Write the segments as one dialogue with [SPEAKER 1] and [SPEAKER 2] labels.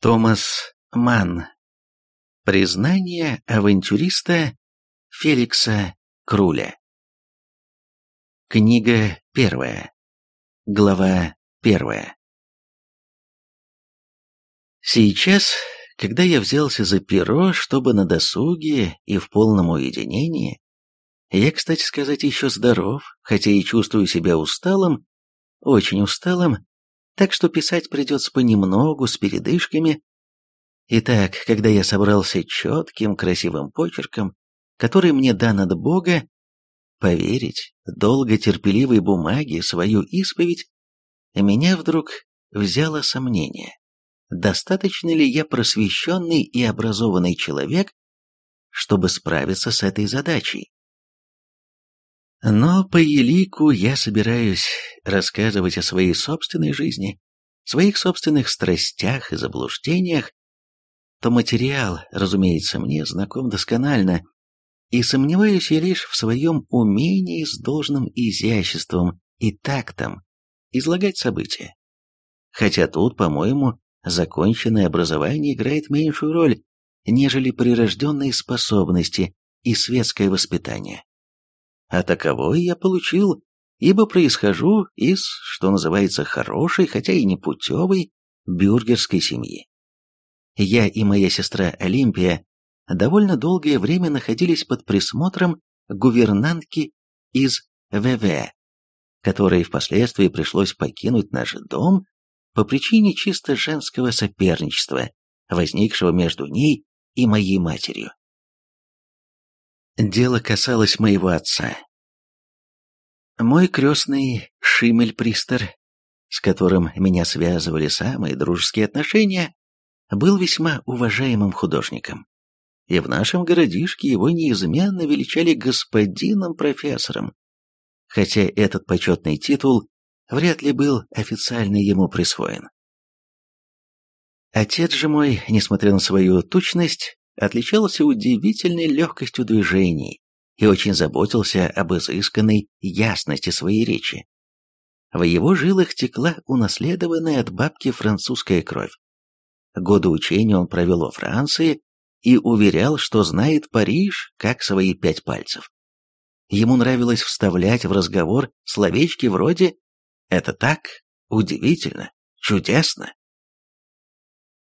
[SPEAKER 1] Томас Манн. Признание авантюриста Феликса Круля. Книга первая. Глава первая. Сейчас, когда я взялся за перо, чтобы на досуге и в полном уединении, я, кстати сказать, еще здоров, хотя и чувствую себя усталым, очень усталым, так что писать придется понемногу, с передышками. Итак, когда я собрался четким, красивым почерком, который мне дан от Бога, поверить долго терпеливой бумаге свою исповедь, меня вдруг взяло сомнение, достаточно ли я просвещенный и образованный человек, чтобы справиться с этой задачей. Но по елику я собираюсь рассказывать о своей собственной жизни, своих собственных страстях и заблуждениях, то материал, разумеется, мне знаком досконально, и сомневаюсь я лишь в своем умении с должным изяществом и тактом излагать события. Хотя тут, по-моему, законченное образование играет меньшую роль, нежели прирожденные способности и светское воспитание а таковой я получил, ибо происхожу из, что называется, хорошей, хотя и не путевой, бюргерской семьи. Я и моя сестра Олимпия довольно долгое время находились под присмотром гувернантки из ВВ, которой впоследствии пришлось покинуть наш дом по причине чисто женского соперничества, возникшего между ней и моей матерью. Дело касалось моего отца. Мой крестный Шимель-Пристер, с которым меня связывали самые дружеские отношения, был весьма уважаемым художником. И в нашем городишке его неизменно величали господином-профессором, хотя этот почетный титул вряд ли был официально ему присвоен. Отец же мой, несмотря на свою тучность, отличался удивительной легкостью движений и очень заботился об изысканной ясности своей речи. В его жилах текла унаследованная от бабки французская кровь. Годы учения он провел во Франции и уверял, что знает Париж как свои пять пальцев. Ему нравилось вставлять в разговор словечки вроде «это так, удивительно, чудесно».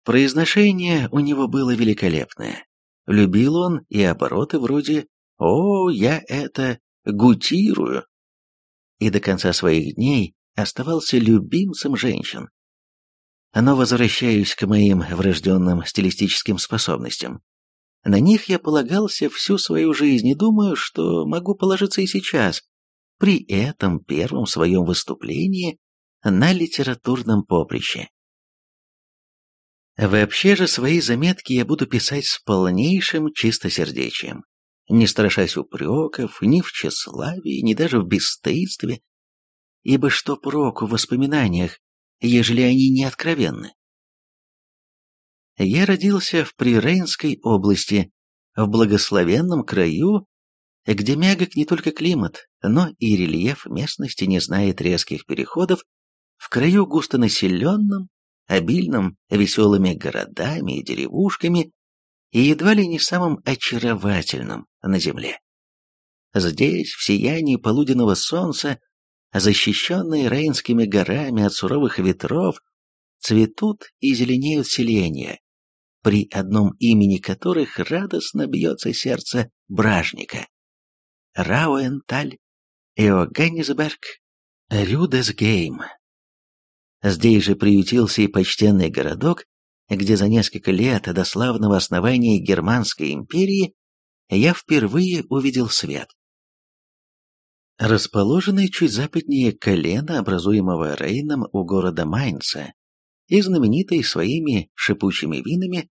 [SPEAKER 1] Произношение у него было великолепное. Любил он и обороты вроде «О, я это гутирую!» и до конца своих дней оставался любимцем женщин. Но возвращаюсь к моим врожденным стилистическим способностям. На них я полагался всю свою жизнь и думаю, что могу положиться и сейчас, при этом первом своем выступлении на литературном поприще. Вообще же свои заметки я буду писать с полнейшим чистосердечием, не страшась упреков ни в тщеславии, ни даже в бесстыдстве, ибо что проку в воспоминаниях, ежели они не откровенны? Я родился в Прирейнской области, в благословенном краю, где мягок не только климат, но и рельеф местности не знает резких переходов, в краю густонаселенном, обильном веселыми городами и деревушками, и едва ли не самым очаровательным на земле. Здесь, в сиянии полуденного солнца, защищенные Рейнскими горами от суровых ветров, цветут и зеленеют селения, при одном имени которых радостно бьется сердце бражника. Рауэнталь, Иоганнисберг, Рюдесгейм. Здесь же приютился и почтенный городок, где за несколько лет до славного основания Германской империи я впервые увидел свет. Расположенный чуть западнее колена, образуемого Рейном у города Майнца, и знаменитый своими шипучими винами,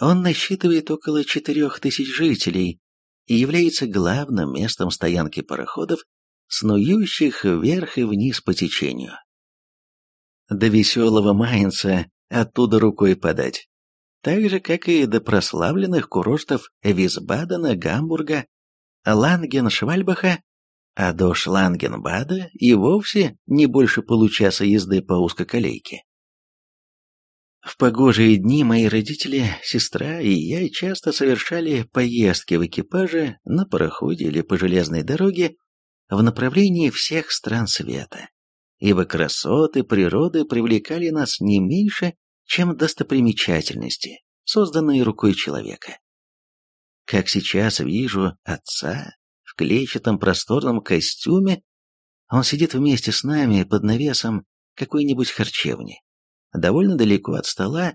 [SPEAKER 1] он насчитывает около четырех тысяч жителей и является главным местом стоянки пароходов, снующих вверх и вниз по течению. До веселого Майнца оттуда рукой подать. Так же, как и до прославленных курортов Висбадена, Гамбурга, Лангеншвальбаха, а до Шлангенбада и вовсе не больше получаса езды по узкоколейке. В погожие дни мои родители, сестра и я часто совершали поездки в экипаже на пароходе или по железной дороге в направлении всех стран света, ибо красоты природы привлекали нас не меньше, чем достопримечательности, созданные рукой человека. Как сейчас вижу отца в клетчатом просторном костюме, он сидит вместе с нами под навесом какой-нибудь харчевни, довольно далеко от стола,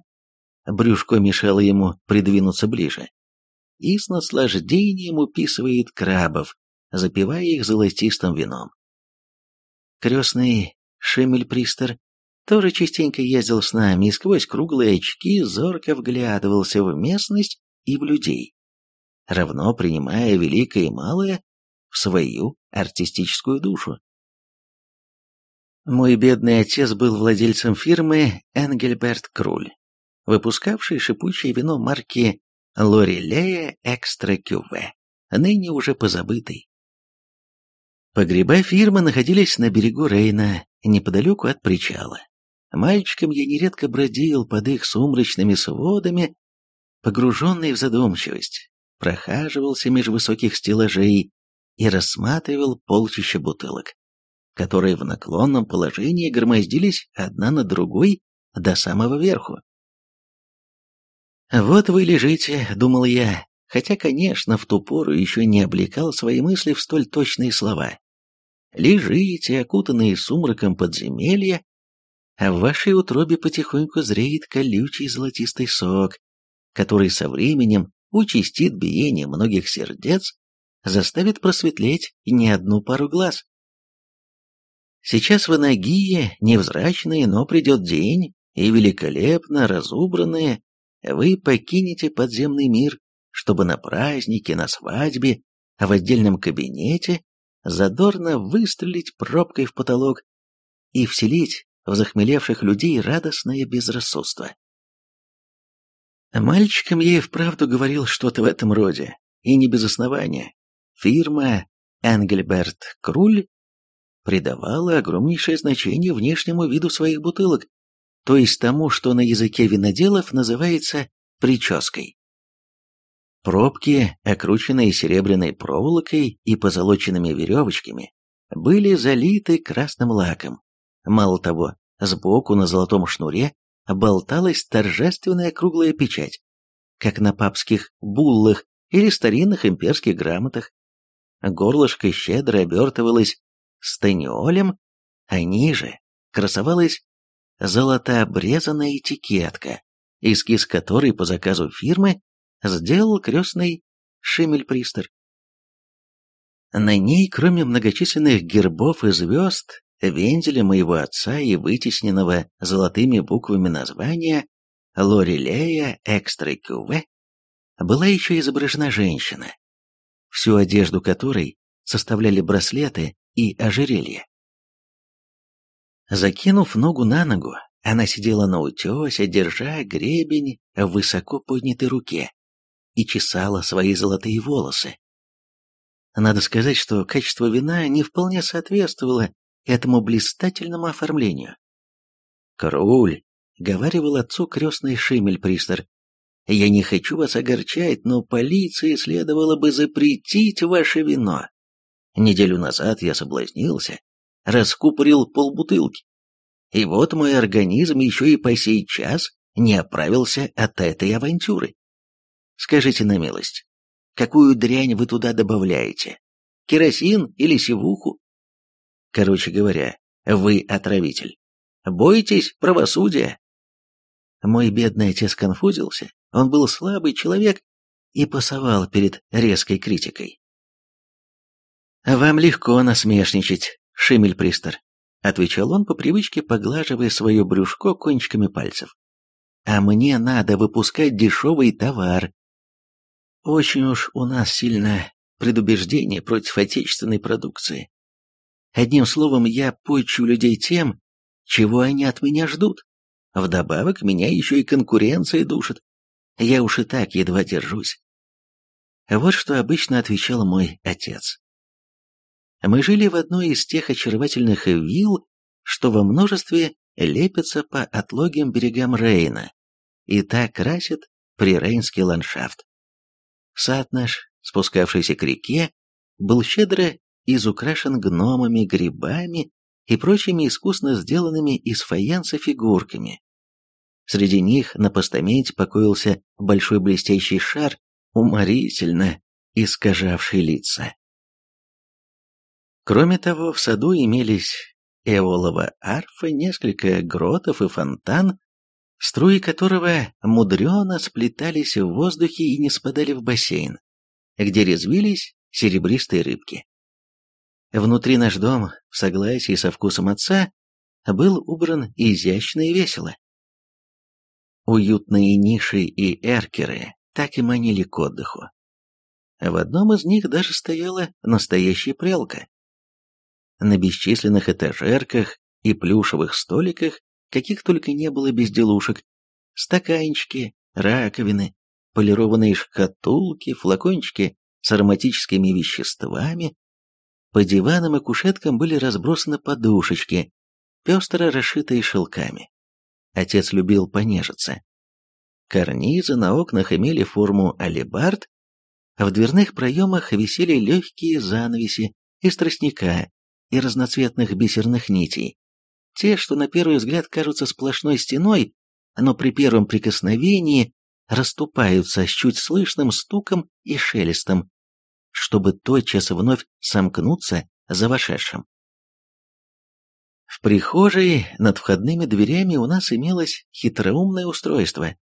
[SPEAKER 1] брюшко мешало ему придвинуться ближе, и с наслаждением уписывает крабов, запивая их золотистым вином. Крестный Шимель-Пристер тоже частенько ездил с нами и сквозь круглые очки зорко вглядывался в местность и в людей, равно принимая великое и малое в свою артистическую душу. Мой бедный отец был владельцем фирмы Энгельберт Круль, выпускавшей шипучее вино марки Лорелея Экстра Кюве, ныне уже позабытой. Погреба фирмы находились на берегу Рейна, неподалеку от причала. Мальчиком я нередко бродил под их сумрачными сводами, погруженный в задумчивость, прохаживался меж высоких стеллажей и рассматривал полчища бутылок которые в наклонном положении громоздились одна на другой до самого верху. «Вот вы лежите», — думал я, хотя, конечно, в ту пору еще не облекал свои мысли в столь точные слова. «Лежите, окутанные сумраком подземелья, а в вашей утробе потихоньку зреет колючий золотистый сок, который со временем участит биение многих сердец, заставит просветлеть не одну пару глаз. Сейчас вы нагие, невзрачные, но придет день, и великолепно разубранные вы покинете подземный мир, чтобы на празднике, на свадьбе, в отдельном кабинете задорно выстрелить пробкой в потолок и вселить в захмелевших людей радостное безрассудство. Мальчикам я и вправду говорил что-то в этом роде, и не без основания. Фирма Энгельберт Круль придавала огромнейшее значение внешнему виду своих бутылок, то есть тому, что на языке виноделов называется прической. Пробки, окрученные серебряной проволокой и позолоченными веревочками, были залиты красным лаком. Мало того, сбоку на золотом шнуре болталась торжественная круглая печать, как на папских буллах или старинных имперских грамотах. Горлышко щедро обертывалось станиолем, а ниже красовалась золотообрезанная этикетка, эскиз которой по заказу фирмы сделал крестный Шимельпристер. На ней, кроме многочисленных гербов и звезд, вензеля моего отца и вытесненного золотыми буквами названия Лорелея Экстра Кюве, была еще изображена женщина, всю одежду которой составляли браслеты и ожерелье. Закинув ногу на ногу, она сидела на утесе, держа гребень в высоко поднятой руке и чесала свои золотые волосы. Надо сказать, что качество вина не вполне соответствовало этому блистательному оформлению. «Круль», — говаривал отцу крестный Шимель-Пристер, — «я не хочу вас огорчать, но полиции следовало бы запретить ваше вино. Неделю назад я соблазнился, раскупорил полбутылки. И вот мой организм еще и по сей час не оправился от этой авантюры. Скажите на милость, какую дрянь вы туда добавляете? Керосин или сивуху? Короче говоря, вы отравитель. Бойтесь правосудия. Мой бедный отец конфузился, он был слабый человек и пасовал перед резкой критикой. «Вам легко насмешничать, Шимель-Пристер», — отвечал он по привычке, поглаживая свое брюшко кончиками пальцев. «А мне надо выпускать дешевый товар. Очень уж у нас сильно предубеждение против отечественной продукции. Одним словом, я почу людей тем, чего они от меня ждут. Вдобавок, меня еще и конкуренция душит. Я уж и так едва держусь». Вот что обычно отвечал мой отец. Мы жили в одной из тех очаровательных вилл, что во множестве лепятся по отлогим берегам Рейна и так красят прирейнский ландшафт. Сад наш, спускавшийся к реке, был щедро изукрашен гномами, грибами и прочими искусно сделанными из фаянса фигурками. Среди них на постаменте покоился большой блестящий шар, уморительно искажавший лица. Кроме того, в саду имелись эолова арфа, несколько гротов и фонтан, струи которого мудрено сплетались в воздухе и не спадали в бассейн, где резвились серебристые рыбки. Внутри наш дом, в согласии со вкусом отца, был убран изящно и весело. Уютные ниши и эркеры так и манили к отдыху. В одном из них даже стояла настоящая прялка. На бесчисленных этажерках и плюшевых столиках, каких только не было безделушек, стаканчики, раковины, полированные шкатулки, флакончики с ароматическими веществами, по диванам и кушеткам были разбросаны подушечки, пестро расшитые шелками. Отец любил понежиться. Карнизы на окнах имели форму алебард, а в дверных проемах висели легкие занавеси из тростника и разноцветных бисерных нитей. Те, что на первый взгляд кажутся сплошной стеной, но при первом прикосновении расступаются с чуть слышным стуком и шелестом, чтобы тотчас вновь сомкнуться за вошедшим. В прихожей над входными дверями у нас имелось хитроумное устройство.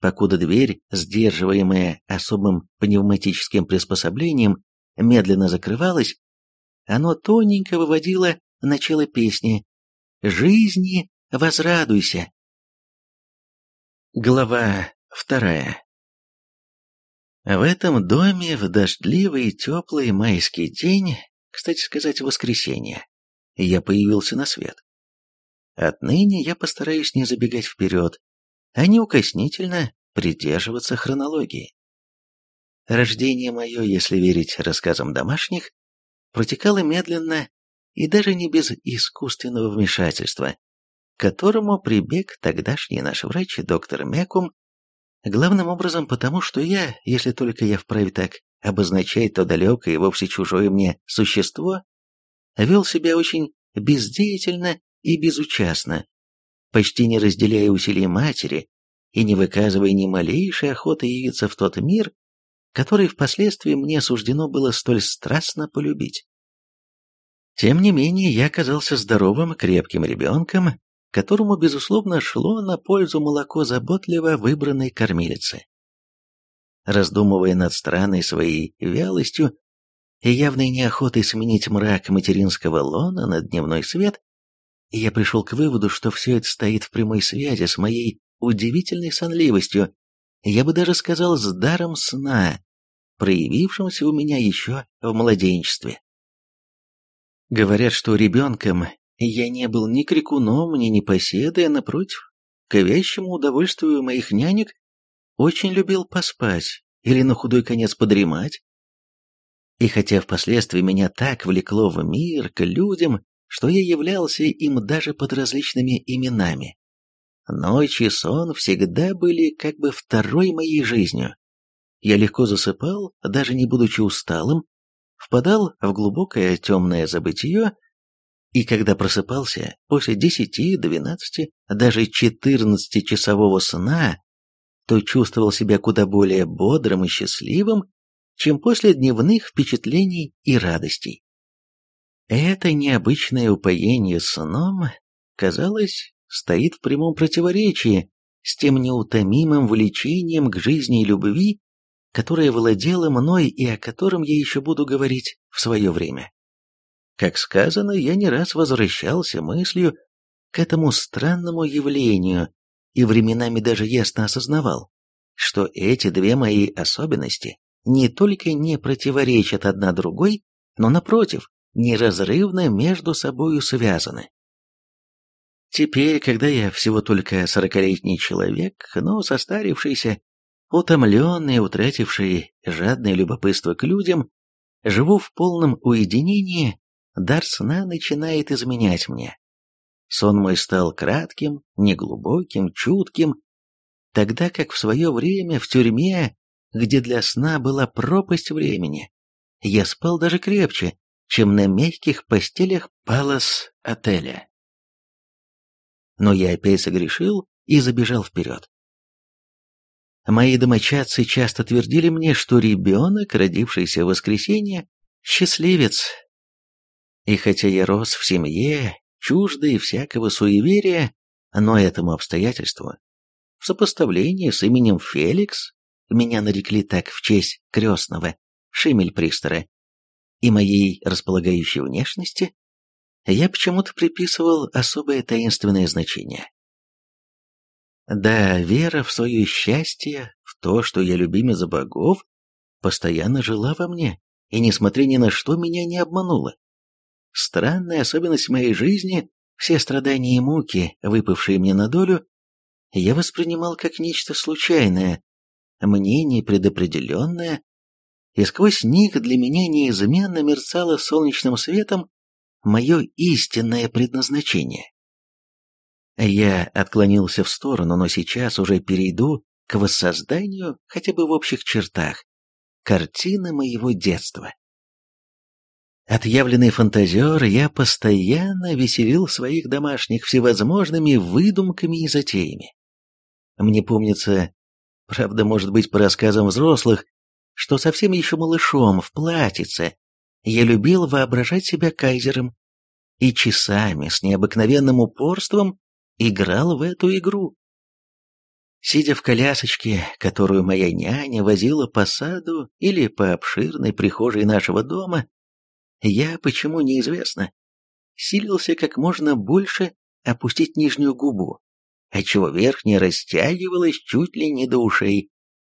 [SPEAKER 1] Покуда дверь, сдерживаемая особым пневматическим приспособлением, медленно закрывалась, оно тоненько выводило начало песни «Жизни возрадуйся». Глава вторая в этом доме в дождливый и теплый майский день, кстати сказать, воскресенье, я появился на свет. Отныне я постараюсь не забегать вперед, а неукоснительно придерживаться хронологии. Рождение мое, если верить рассказам домашних, протекало медленно и даже не без искусственного вмешательства, к которому прибег тогдашний наш врач доктор Мекум Главным образом потому, что я, если только я вправе так обозначать то далекое и вовсе чужое мне существо, вел себя очень бездеятельно и безучастно, почти не разделяя усилий матери и не выказывая ни малейшей охоты явиться в тот мир, который впоследствии мне суждено было столь страстно полюбить. Тем не менее, я оказался здоровым, крепким ребенком, которому, безусловно, шло на пользу молоко заботливо выбранной кормилицы. Раздумывая над странной своей вялостью и явной неохотой сменить мрак материнского лона на дневной свет, я пришел к выводу, что все это стоит в прямой связи с моей удивительной сонливостью, я бы даже сказал, с даром сна, проявившимся у меня еще в младенчестве. Говорят, что ребенком я не был ни крикуном, ни непоседой, а напротив, к вящему удовольствию моих нянек, очень любил поспать или на худой конец подремать. И хотя впоследствии меня так влекло в мир, к людям, что я являлся им даже под различными именами, ночь и сон всегда были как бы второй моей жизнью. Я легко засыпал, даже не будучи усталым, впадал в глубокое темное забытие, и когда просыпался после десяти, двенадцати, даже четырнадцатичасового сна, то чувствовал себя куда более бодрым и счастливым, чем после дневных впечатлений и радостей. Это необычное упоение сном, казалось, стоит в прямом противоречии с тем неутомимым влечением к жизни и любви, которое владело мной и о котором я еще буду говорить в свое время. Как сказано, я не раз возвращался мыслью к этому странному явлению и временами даже ясно осознавал, что эти две мои особенности не только не противоречат одна другой, но, напротив, неразрывно между собою связаны. Теперь, когда я всего только сорокалетний человек, но состарившийся, утомленный, утративший жадное любопытство к людям, живу в полном уединении дар сна начинает изменять мне. Сон мой стал кратким, неглубоким, чутким, тогда как в свое время в тюрьме, где для сна была пропасть времени, я спал даже крепче, чем на мягких постелях Палас-отеля. Но я опять согрешил и забежал вперед. Мои домочадцы часто твердили мне, что ребенок, родившийся в воскресенье, счастливец. И хотя я рос в семье, чуждой всякого суеверия, но этому обстоятельству, в сопоставлении с именем Феликс, меня нарекли так в честь крестного, Шимель-пристера, и моей располагающей внешности, я почему-то приписывал особое таинственное значение. Да, вера в свое счастье, в то, что я любимец богов, постоянно жила во мне, и, несмотря ни на что, меня не обманула. Странная особенность моей жизни, все страдания и муки, выпавшие мне на долю, я воспринимал как нечто случайное, мне непредопределенное, и сквозь них для меня неизменно мерцало солнечным светом мое истинное предназначение. Я отклонился в сторону, но сейчас уже перейду к воссозданию, хотя бы в общих чертах, картины моего детства. Отъявленный фантазер, я постоянно веселил своих домашних всевозможными выдумками и затеями. Мне помнится, правда, может быть, по рассказам взрослых, что совсем еще малышом в платьице я любил воображать себя кайзером и часами с необыкновенным упорством играл в эту игру. Сидя в колясочке, которую моя няня возила по саду или по обширной прихожей нашего дома, я, почему неизвестно, силился как можно больше опустить нижнюю губу, отчего верхняя растягивалась чуть ли не до ушей,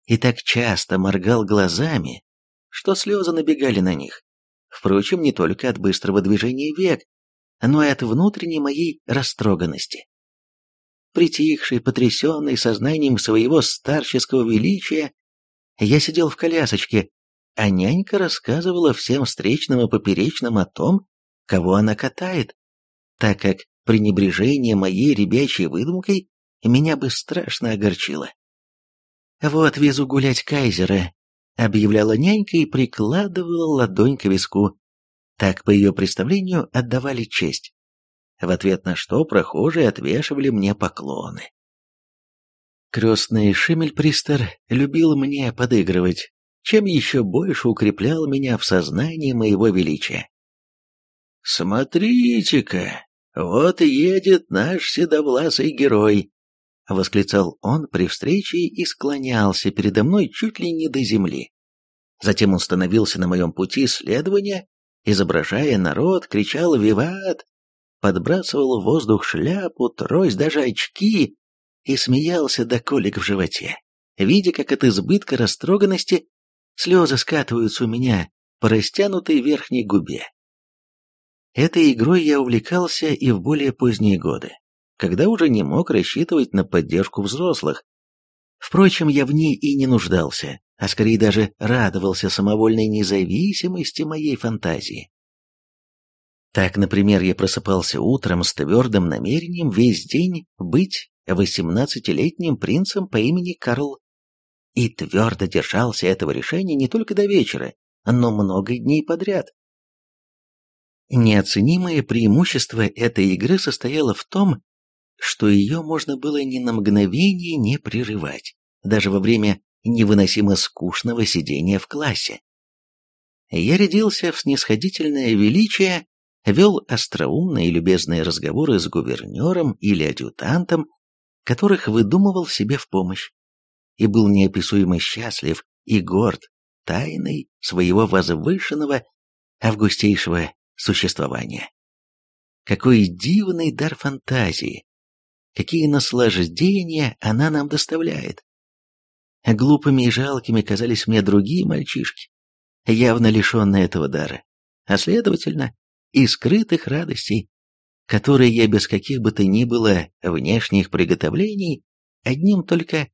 [SPEAKER 1] и так часто моргал глазами, что слезы набегали на них. Впрочем, не только от быстрого движения век, но и от внутренней моей растроганности. Притихший, потрясенный сознанием своего старческого величия, я сидел в колясочке, а нянька рассказывала всем встречным и поперечным о том, кого она катает, так как пренебрежение моей ребячей выдумкой меня бы страшно огорчило. «Вот везу гулять кайзера», — объявляла нянька и прикладывала ладонь к виску. Так, по ее представлению, отдавали честь. В ответ на что прохожие отвешивали мне поклоны. Крестный Шимельпристер любил мне подыгрывать, чем еще больше укреплял меня в сознании моего величия. «Смотрите-ка, вот и едет наш седовласый герой!» — восклицал он при встрече и склонялся передо мной чуть ли не до земли. Затем он становился на моем пути следования, изображая народ, кричал «Виват!», подбрасывал в воздух шляпу, трость, даже очки и смеялся до колик в животе, видя, как от избытка растроганности Слезы скатываются у меня по растянутой верхней губе. Этой игрой я увлекался и в более поздние годы, когда уже не мог рассчитывать на поддержку взрослых. Впрочем, я в ней и не нуждался, а скорее даже радовался самовольной независимости моей фантазии. Так, например, я просыпался утром с твердым намерением весь день быть восемнадцатилетним принцем по имени Карл и твердо держался этого решения не только до вечера, но много дней подряд. Неоценимое преимущество этой игры состояло в том, что ее можно было ни на мгновение не прерывать, даже во время невыносимо скучного сидения в классе. Я рядился в снисходительное величие, вел остроумные и любезные разговоры с гувернером или адъютантом, которых выдумывал себе в помощь и был неописуемо счастлив и горд тайной своего возвышенного августейшего существования. Какой дивный дар фантазии! Какие наслаждения она нам доставляет! Глупыми и жалкими казались мне другие мальчишки, явно лишенные этого дара, а следовательно, и скрытых радостей, которые я без каких бы то ни было внешних приготовлений одним только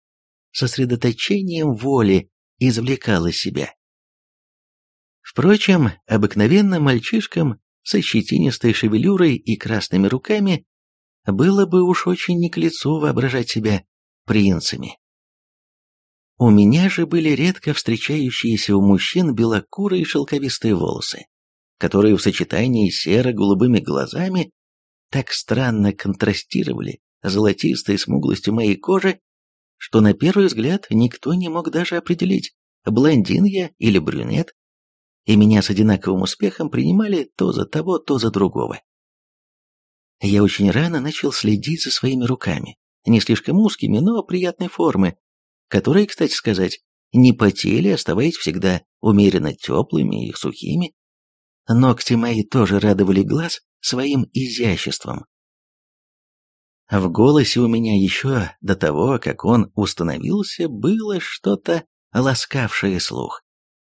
[SPEAKER 1] сосредоточением воли извлекал из себя. Впрочем, обыкновенным мальчишкам со щетинистой шевелюрой и красными руками было бы уж очень не к лицу воображать себя принцами. У меня же были редко встречающиеся у мужчин белокурые шелковистые волосы, которые в сочетании с серо-голубыми глазами так странно контрастировали золотистой смуглостью моей кожи, что на первый взгляд никто не мог даже определить, блондин я или брюнет, и меня с одинаковым успехом принимали то за того, то за другого. Я очень рано начал следить за своими руками, не слишком узкими, но приятной формы, которые, кстати сказать, не потели, оставаясь всегда умеренно теплыми и сухими. Ногти мои тоже радовали глаз своим изяществом. В голосе у меня еще до того, как он установился, было что-то ласкавшее слух.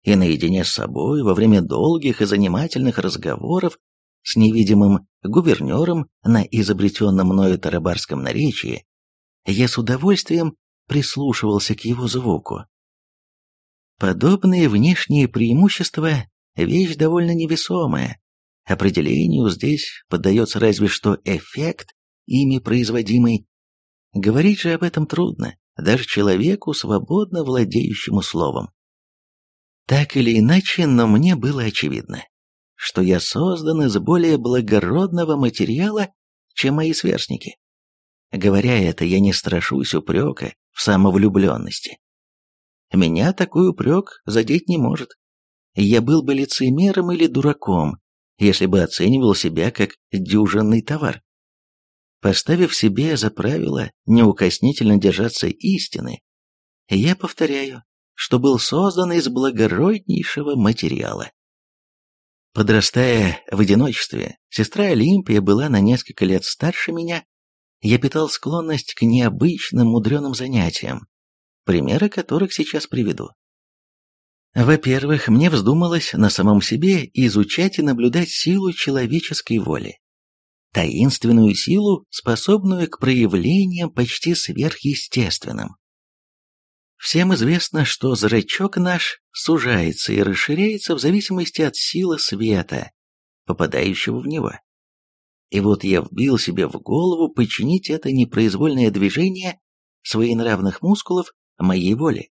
[SPEAKER 1] И наедине с собой, во время долгих и занимательных разговоров с невидимым гувернером на изобретенном мною тарабарском наречии, я с удовольствием прислушивался к его звуку. Подобные внешние преимущества – вещь довольно невесомая. Определению здесь поддается разве что эффект, ими производимый. Говорить же об этом трудно, даже человеку, свободно владеющему словом. Так или иначе, но мне было очевидно, что я создан из более благородного материала, чем мои сверстники. Говоря это, я не страшусь упрека в самовлюбленности. Меня такой упрек задеть не может. Я был бы лицемером или дураком, если бы оценивал себя как дюжинный товар. Поставив себе за правило неукоснительно держаться истины, я повторяю, что был создан из благороднейшего материала. Подрастая в одиночестве, сестра Олимпия была на несколько лет старше меня, я питал склонность к необычным мудреным занятиям, примеры которых сейчас приведу. Во-первых, мне вздумалось на самом себе изучать и наблюдать силу человеческой воли таинственную силу, способную к проявлениям почти сверхъестественным. Всем известно, что зрачок наш сужается и расширяется в зависимости от силы света, попадающего в него. И вот я вбил себе в голову починить это непроизвольное движение своенравных мускулов моей воли.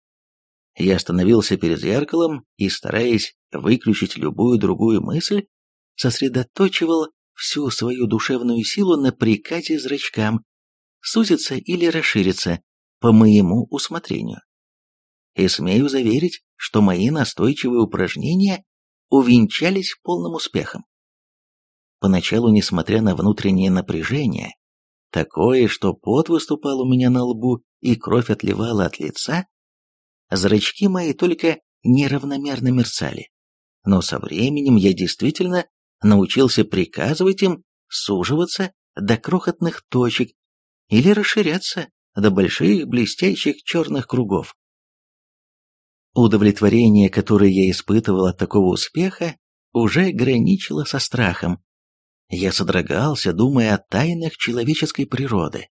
[SPEAKER 1] Я остановился перед зеркалом и, стараясь выключить любую другую мысль, сосредоточивал всю свою душевную силу на приказе зрачкам, сузиться или расшириться по моему усмотрению. И смею заверить, что мои настойчивые упражнения увенчались полным успехом. Поначалу, несмотря на внутреннее напряжение, такое, что пот выступал у меня на лбу и кровь отливала от лица, зрачки мои только неравномерно мерцали. Но со временем я действительно научился приказывать им суживаться до крохотных точек или расширяться до больших блестящих черных кругов. Удовлетворение, которое я испытывал от такого успеха, уже граничило со страхом. Я содрогался, думая о тайнах человеческой природы.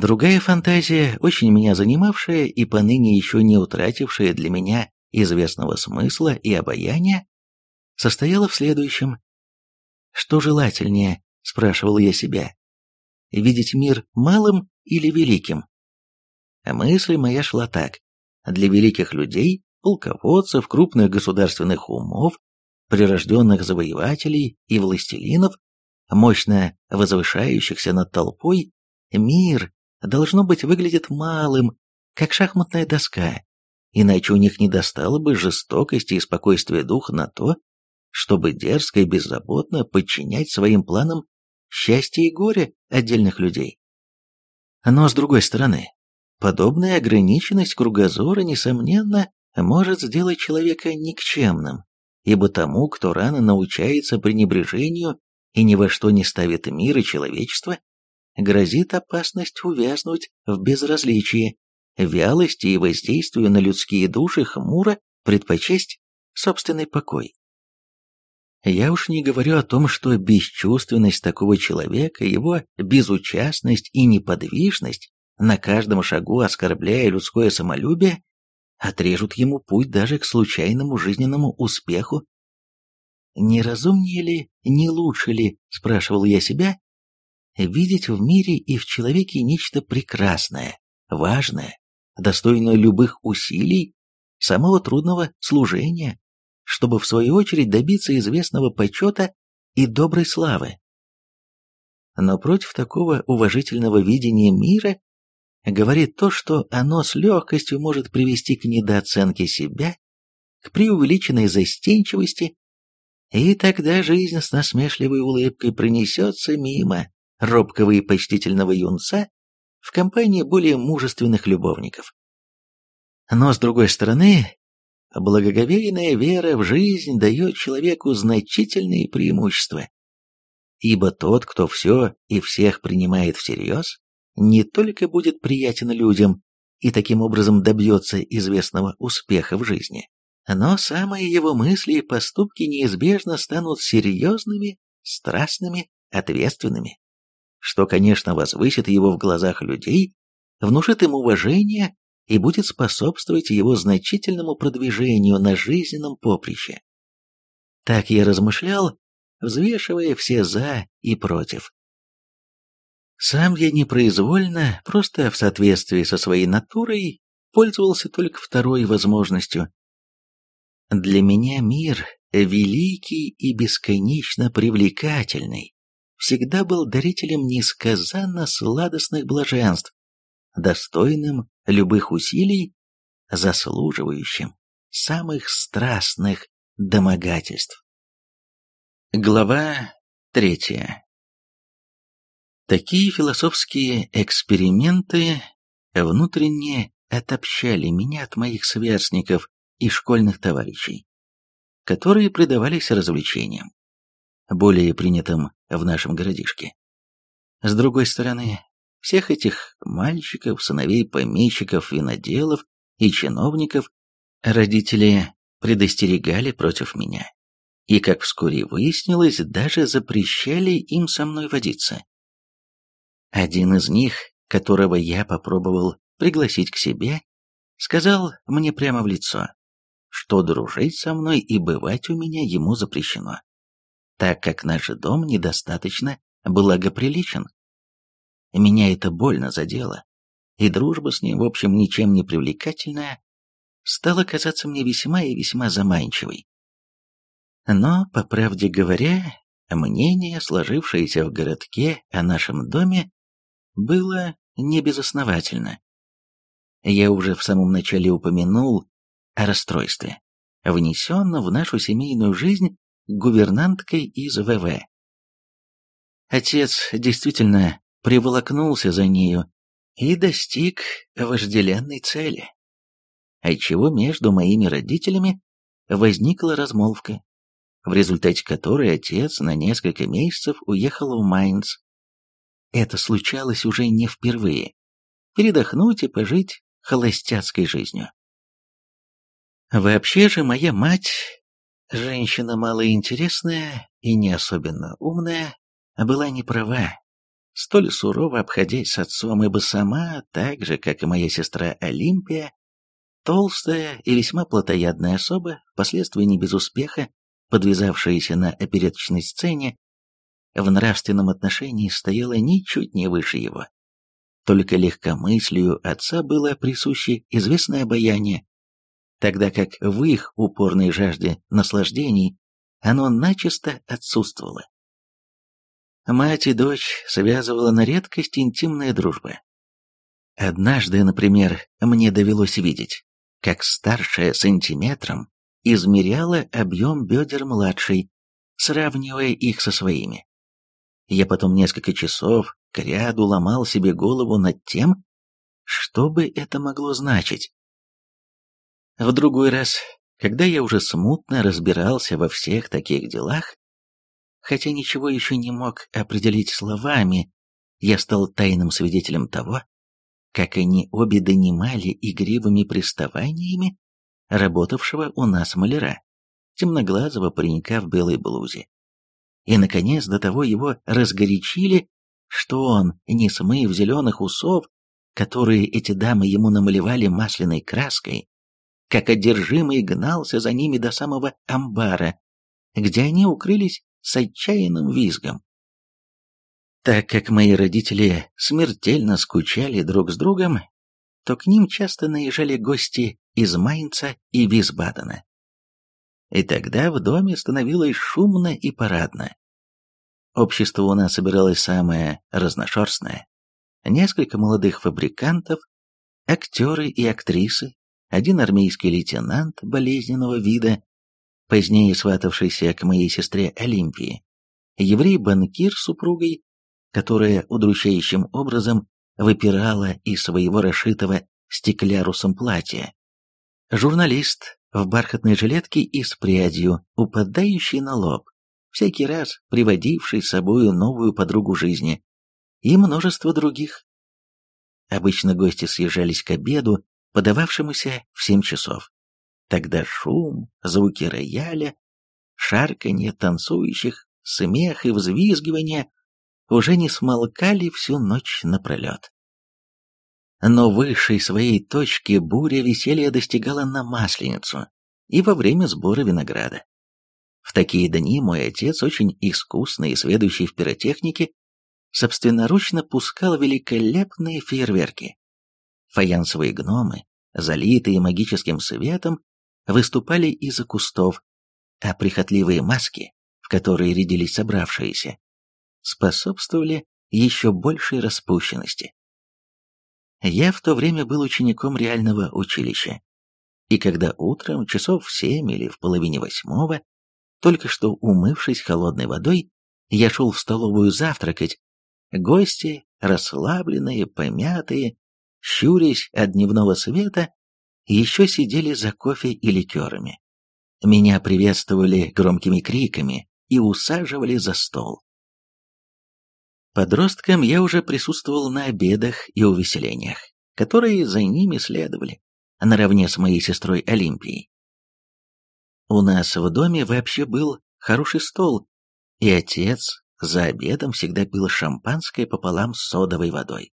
[SPEAKER 1] Другая фантазия, очень меня занимавшая и поныне еще не утратившая для меня известного смысла и обаяния, состояла в следующем. «Что желательнее?» – спрашивал я себя. «Видеть мир малым или великим?» А мысль моя шла так. Для великих людей, полководцев, крупных государственных умов, прирожденных завоевателей и властелинов, мощно возвышающихся над толпой, мир, должно быть, выглядит малым, как шахматная доска, иначе у них не достало бы жестокости и спокойствия духа на то, чтобы дерзко и беззаботно подчинять своим планам счастье и горе отдельных людей. Но с другой стороны, подобная ограниченность кругозора, несомненно, может сделать человека никчемным, ибо тому, кто рано научается пренебрежению и ни во что не ставит мир и человечество, грозит опасность увязнуть в безразличии, вялости и воздействию на людские души хмуро предпочесть собственный покой. Я уж не говорю о том, что бесчувственность такого человека, его безучастность и неподвижность, на каждом шагу оскорбляя людское самолюбие, отрежут ему путь даже к случайному жизненному успеху. Не разумнее ли, не лучше ли, спрашивал я себя, видеть в мире и в человеке нечто прекрасное, важное, достойное любых усилий, самого трудного служения, чтобы в свою очередь добиться известного почета и доброй славы. Но против такого уважительного видения мира говорит то, что оно с легкостью может привести к недооценке себя, к преувеличенной застенчивости, и тогда жизнь с насмешливой улыбкой пронесется мимо робкого и почтительного юнца в компании более мужественных любовников. Но, с другой стороны, благоговейная вера в жизнь дает человеку значительные преимущества. Ибо тот, кто все и всех принимает всерьез, не только будет приятен людям и таким образом добьется известного успеха в жизни, но самые его мысли и поступки неизбежно станут серьезными, страстными, ответственными, что, конечно, возвысит его в глазах людей, внушит им уважение и будет способствовать его значительному продвижению на жизненном поприще. Так я размышлял, взвешивая все «за» и «против». Сам я непроизвольно, просто в соответствии со своей натурой, пользовался только второй возможностью. Для меня мир, великий и бесконечно привлекательный, всегда был дарителем несказанно сладостных блаженств, достойным любых усилий, заслуживающим самых страстных домогательств. Глава третья. Такие философские эксперименты внутренне отобщали меня от моих сверстников и школьных товарищей, которые предавались развлечениям, более принятым в нашем городишке. С другой стороны, всех этих мальчиков, сыновей помещиков, виноделов и чиновников родители предостерегали против меня. И, как вскоре выяснилось, даже запрещали им со мной водиться. Один из них, которого я попробовал пригласить к себе, сказал мне прямо в лицо, что дружить со мной и бывать у меня ему запрещено, так как наш дом недостаточно благоприличен. Меня это больно задело, и дружба с ним, в общем, ничем не привлекательная, стала казаться мне весьма и весьма заманчивой. Но, по правде говоря, мнение, сложившееся в городке о нашем доме, было небезосновательно. Я уже в самом начале упомянул о расстройстве, внесенном в нашу семейную жизнь гувернанткой из ВВ. Отец действительно приволокнулся за нею и достиг вожделенной цели, отчего между моими родителями возникла размолвка, в результате которой отец на несколько месяцев уехал в Майнц это случалось уже не впервые. Передохнуть и пожить холостяцкой жизнью. Вообще же моя мать, женщина малоинтересная и не особенно умная, была не права, столь сурово обходясь с отцом, ибо сама, так же, как и моя сестра Олимпия, толстая и весьма плотоядная особа, впоследствии не без успеха, подвязавшаяся на опереточной сцене, в нравственном отношении стояла ничуть не выше его. Только легкомыслию отца было присуще известное обаяние, тогда как в их упорной жажде наслаждений оно начисто отсутствовало. Мать и дочь связывала на редкость интимная дружба. Однажды, например, мне довелось видеть, как старшая сантиметром измеряла объем бедер младшей, сравнивая их со своими. Я потом несколько часов к ряду ломал себе голову над тем, что бы это могло значить. В другой раз, когда я уже смутно разбирался во всех таких делах, хотя ничего еще не мог определить словами, я стал тайным свидетелем того, как они обе донимали игривыми приставаниями работавшего у нас маляра, темноглазого паренька в белой блузе. И, наконец, до того его разгорячили, что он, не смыв зеленых усов, которые эти дамы ему намалевали масляной краской, как одержимый гнался за ними до самого амбара, где они укрылись с отчаянным визгом. Так как мои родители смертельно скучали друг с другом, то к ним часто наезжали гости из Майнца и Висбадена. И тогда в доме становилось шумно и парадно. Общество у нас собиралось самое разношерстное. Несколько молодых фабрикантов, актеры и актрисы, один армейский лейтенант болезненного вида, позднее сватавшийся к моей сестре Олимпии, еврей-банкир с супругой, которая удручающим образом выпирала из своего расшитого стеклярусом платья, журналист в бархатной жилетке и с прядью, упадающей на лоб, всякий раз приводивший с собою новую подругу жизни, и множество других. Обычно гости съезжались к обеду, подававшемуся в семь часов. Тогда шум, звуки рояля, шарканье танцующих, смех и взвизгивание уже не смолкали всю ночь напролет. Но высшей своей точки буря веселья достигала на Масленицу и во время сбора винограда. В такие дни мой отец, очень искусный и сведущий в пиротехнике, собственноручно пускал великолепные фейерверки. Фаянсовые гномы, залитые магическим светом, выступали из-за кустов, а прихотливые маски, в которые рядились собравшиеся, способствовали еще большей распущенности. Я в то время был учеником реального училища, и когда утром, часов в семь или в половине восьмого, только что умывшись холодной водой, я шел в столовую завтракать. Гости, расслабленные, помятые, щурясь от дневного света, еще сидели за кофе и ликерами. Меня приветствовали громкими криками и усаживали за стол. Подростком я уже присутствовал на обедах и увеселениях, которые за ними следовали, наравне с моей сестрой Олимпией. У нас в доме вообще был хороший стол, и отец за обедом всегда пил шампанское пополам с содовой водой.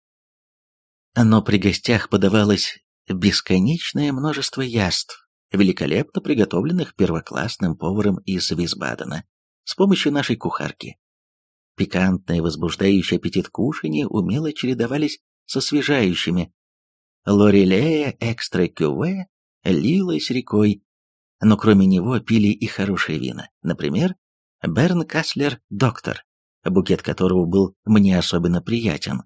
[SPEAKER 1] Но при гостях подавалось бесконечное множество яств, великолепно приготовленных первоклассным поваром из Висбадена с помощью нашей кухарки. Пикантные, возбуждающие аппетит кушанья умело чередовались со освежающими. Лорелея экстра кюве лилась рекой, но кроме него пили и хорошие вина. Например, Берн Каслер Доктор, букет которого был мне особенно приятен.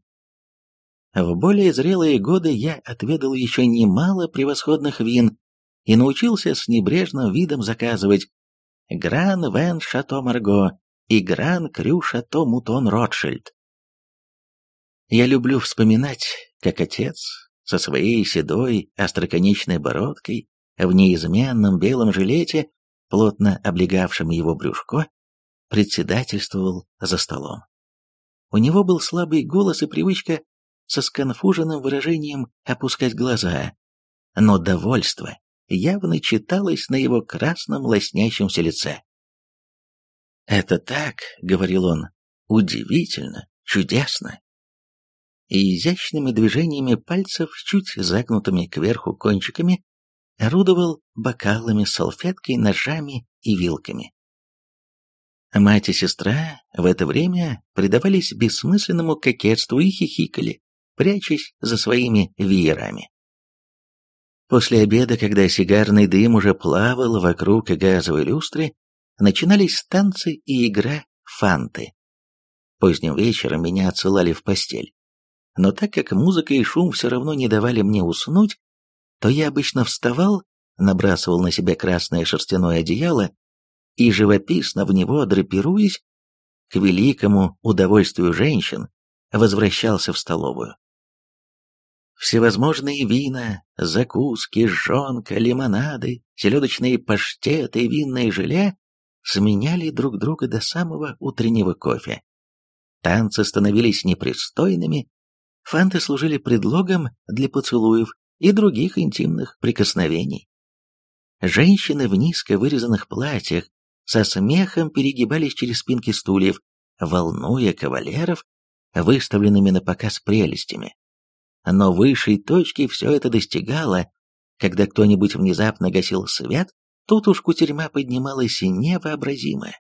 [SPEAKER 1] В более зрелые годы я отведал еще немало превосходных вин и научился с небрежным видом заказывать Гран Вен Шато Марго и Гран Крю Шато Мутон Ротшильд. Я люблю вспоминать, как отец со своей седой остроконечной бородкой в неизменном белом жилете, плотно облегавшем его брюшко, председательствовал за столом. У него был слабый голос и привычка со сконфуженным выражением опускать глаза, но довольство явно читалось на его красном лоснящемся лице. «Это так», — говорил он, — «удивительно, чудесно». И изящными движениями пальцев, чуть загнутыми кверху кончиками, орудовал бокалами, салфеткой, ножами и вилками. Мать и сестра в это время предавались бессмысленному кокетству и хихикали, прячась за своими веерами. После обеда, когда сигарный дым уже плавал вокруг газовой люстры, начинались танцы и игра фанты. Поздним вечером меня отсылали в постель. Но так как музыка и шум все равно не давали мне уснуть, то я обычно вставал, набрасывал на себя красное шерстяное одеяло и, живописно в него драпируясь, к великому удовольствию женщин, возвращался в столовую. Всевозможные вина, закуски, жонка, лимонады, селедочные паштеты и винное желе сменяли друг друга до самого утреннего кофе. Танцы становились непристойными, фанты служили предлогом для поцелуев, и других интимных прикосновений. Женщины в низко вырезанных платьях со смехом перегибались через спинки стульев, волнуя кавалеров, выставленными на показ прелестями. Но высшей точки все это достигало, когда кто-нибудь внезапно гасил свет, тут уж кутерьма поднималась невообразимая.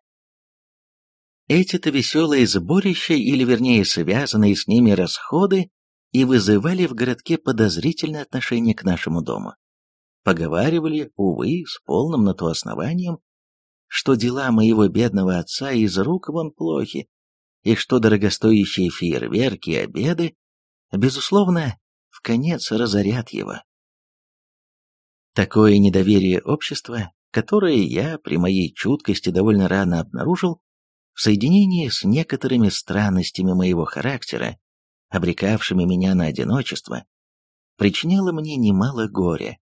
[SPEAKER 1] Эти-то веселые сборища, или вернее связанные с ними расходы, и вызывали в городке подозрительное отношение к нашему дому. Поговаривали, увы, с полным на то основанием, что дела моего бедного отца из рук вон плохи, и что дорогостоящие фейерверки и обеды, безусловно, в конец разорят его. Такое недоверие общества, которое я при моей чуткости довольно рано обнаружил, в соединении с некоторыми странностями моего характера, обрекавшими меня на одиночество, причиняло мне немало горя.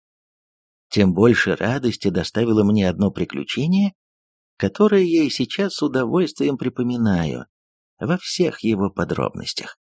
[SPEAKER 1] Тем больше радости доставило мне одно приключение, которое я и сейчас с удовольствием припоминаю во всех его подробностях.